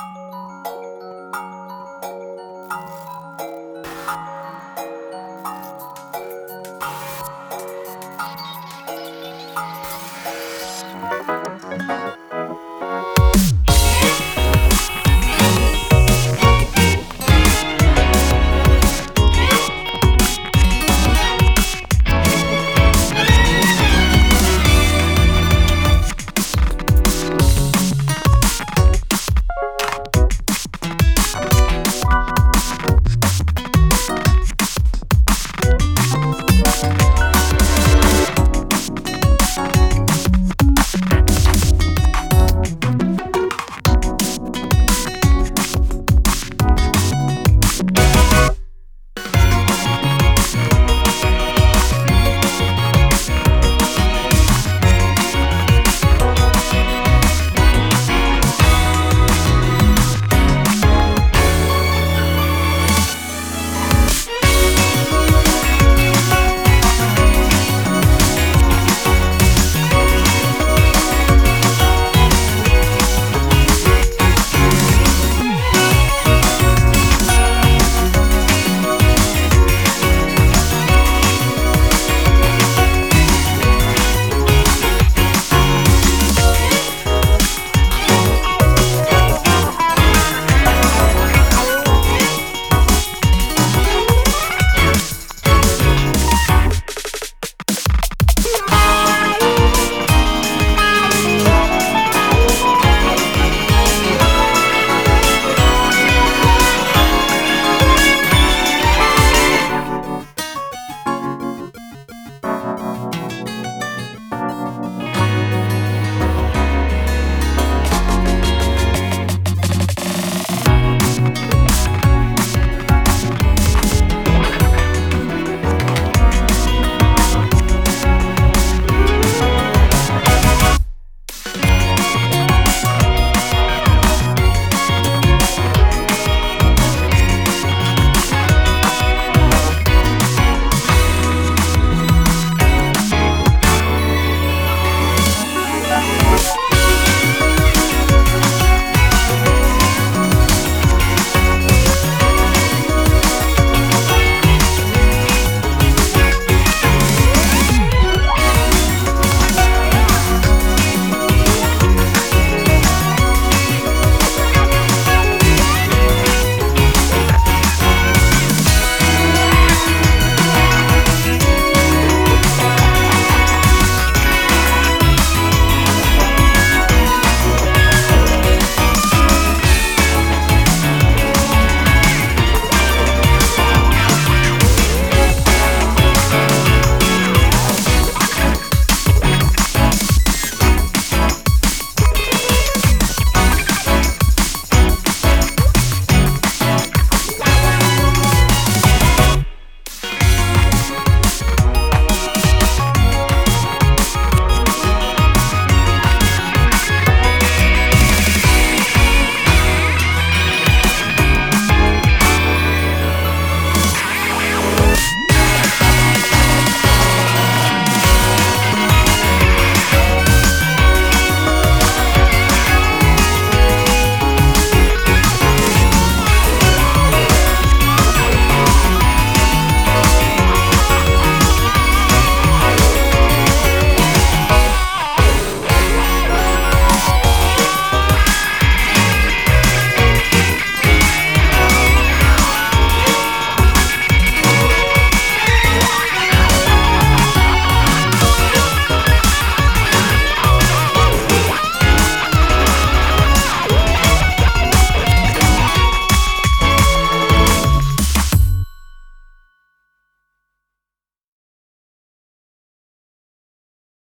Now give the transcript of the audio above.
you